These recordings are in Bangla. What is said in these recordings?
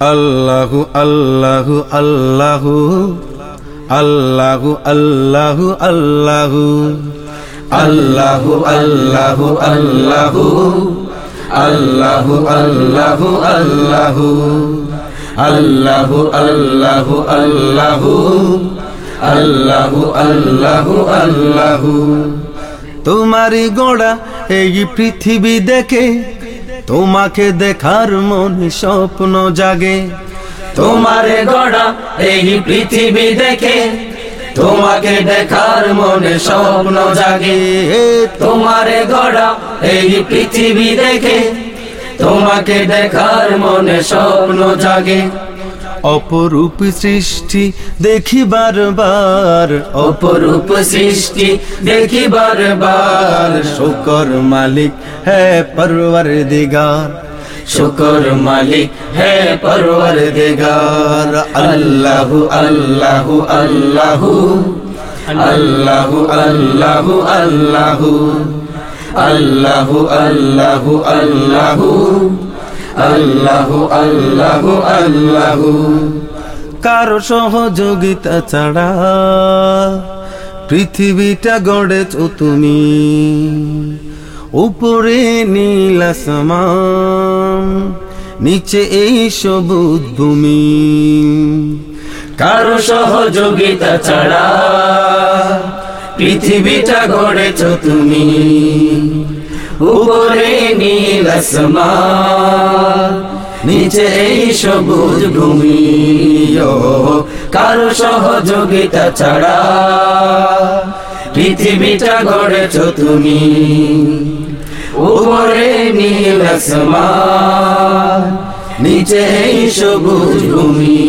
আল্লাহু আল্লাহু আল্লাহু আল্লাহু আল্লাহু আল্লাহু আল্লাহু আল্লাহু আল্লাহু আল্লাহু আল্লাহু আল্লাহু আল্লাহু আল্লাহু আল্লাহু আল্লাহু আল্লাহু আল্লাহু তোমারই গোড়া এই পৃথিবী দেখে তোমাকে দেখার মনে স্বপ্ন জাগে। তোমারে গড়া এই পৃথিবী দেখে। তোমাকে দেখার মনে স্বপ্ন জাগে। তোমারে গড়া এই পৃথিবী দেখে। তোমাকে দেখার মনে স্বপ্ন জাগে। অপরূপ সৃষ্টি দেখি বারবার। অপরূপ সৃষ্টি দেখি বারবার। শুকর মালিক হ্যাঁ পরওয়ার দিগার শুকর মালিক হে পরওয়ার দেগার আল্লাহু আল্লাহু আল্লাহু। আল্লাহু আল্লাহু আল্লাহু। আল্লাহু আল্লাহু আল্লাহু। আল্লাহু আল্লাহু আল্লাহু। কারও সহযোগিতা ছাড়া পৃথিবীটা গড়েছ তুমি। উপরে নীল আসমান, নিচে এই সবুজ ভূমি। কারও সহযোগিতা ছাড়া পৃথিবীটা গড়েছ তুমি। উপরে নীল নিচে এই সবুজ ভূমি কারও সহযোগিতা ছাড়া পৃথিবীটা গড়েছ তুমি। উপরে নীল নিচে এই সবুজ ভূমি।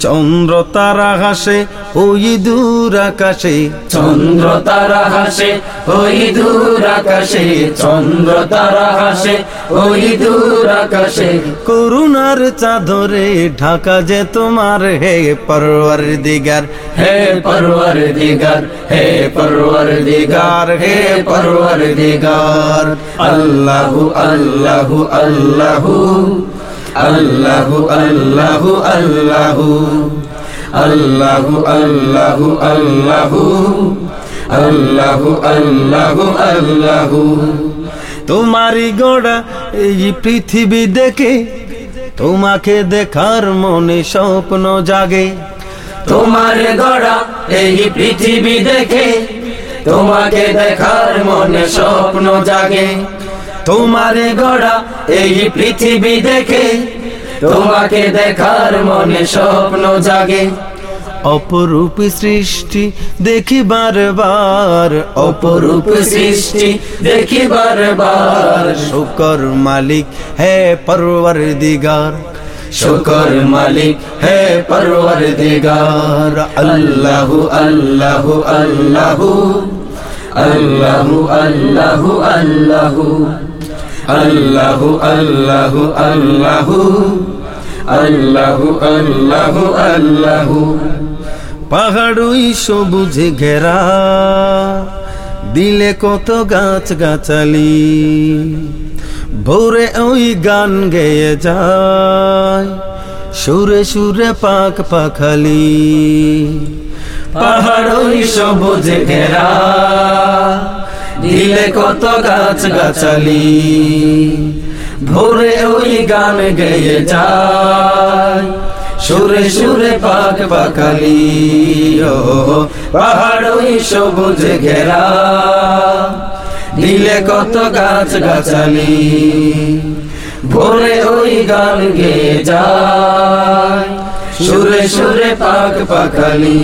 চন্দ্র তারা হাসে ওই দূর আকাশে চন্দ্র তারা হাসে ওই দূর আকাশে চন্দ্র তারা হাসে ওই দূর আকাশে। করুণার চাদরে ঢাকা যে তোমার হে পরওয়ার দিগার হে পরওয়ার দিগার হে পরওয়ার দিগার হে পরওয়ার দিগার আল্লাহু আল্লাহু আল্লাহু আল্লাহু আল্লাহু আল্লাহু। আল্লাহু আল্লাহু আল্লাহু আল্লাহু আল্লাহু আল্লাহু। তোমারই গোড়া এই পৃথিবী দেখে, তোমাকে দেখার মনে স্বপ্ন জাগে। তোমার গড়া এই পৃথিবী দেখে, তোমাকে দেখার মনে স্বপ্ন জাগে। তোমার গড়া এই পৃথিবী দেখে তোমাকে দেখার মনে স্বপ্ন জাগে। অপরূপ সৃষ্টি দেখি বারবার। অপরূপ সৃষ্টি দেখি বারবার। শুকর মালিক হে পরওয়ার দিগার শুকর মালিক হে পরওয়ার দিগার আল্লাহু আল্লাহু আল্লাহু। আল্লাহু আল্লাহু আল্লাহু। আল্লাহু আল্লাহু আল্লাহু। আল্লাহু আল্লাহু আল্লাহু। পাহাড়ই সবুজে ঘেরা, দিলে কত গাছ গাছালি। ভোরে ওই গান গেয়ে যায়, সুরে সুরে পাক পাখালি। পাহাড়ই সবুজ ঘেরা, দিলে কত গাছ গাছালি। ভোরে ওই গান গেয়ে যায়। সুরে সুরে পাক পাকালি পাহাড় ওই সবুজ ঘেরা। দিলে কত গাছ গাছালি, ভোরে ওই গান গেয়ে যায়। সুরে সুরে পাক পাকালি।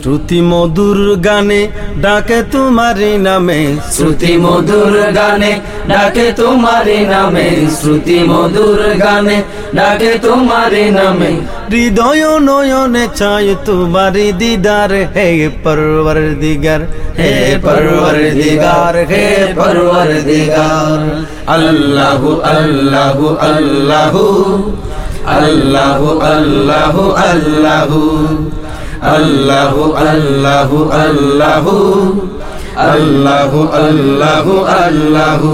শ্রুতি মধুর গানে ডাকে তোমারি নামে। শ্রুতি মধুর গানে ডাকে তোমারে নামে। শ্রুতি মধুর গানে ডাকে তোমারে নামে। হৃদয় নয়নে চাই তোমারি দিদার। হে পরওয়ার দিগার হে পরওয়ার দিগার হে পরওয়ার দিগার আল্লাহু আল্লাহু আল্লাহু। আল্লাহু আল্লাহু আল্লাহু আল্লাহু আল্লাহু আল্লাহু আল্লাহু আল্লাহু আল্লাহু।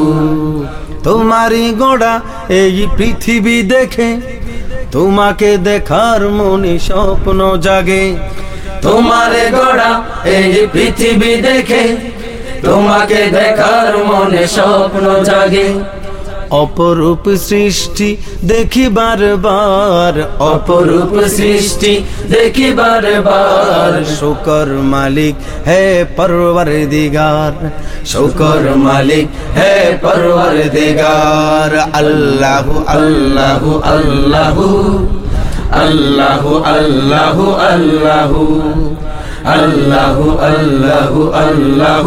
তোমারই গোড়া এই পৃথিবী দেখে, তোমাকে দেখার মনে স্বপ্ন জাগে। তোমারে গড়া এই পৃথিবী দেখে, তোমাকে দেখার মনে স্বপ্ন জাগে। অপরূপ সৃষ্টি দেখি বারবার অপরূপ সৃষ্টি দেখি বারবার শুকর মালিক হে পরবর দিগার শুকর মালিক হে পরওয়ার দিগার আল্লাহ আল্লাহ আল্লাহ আল্লাহ আল্লাহ আল্লাহ আল্লাহ আল্লাহ আল্লাহ।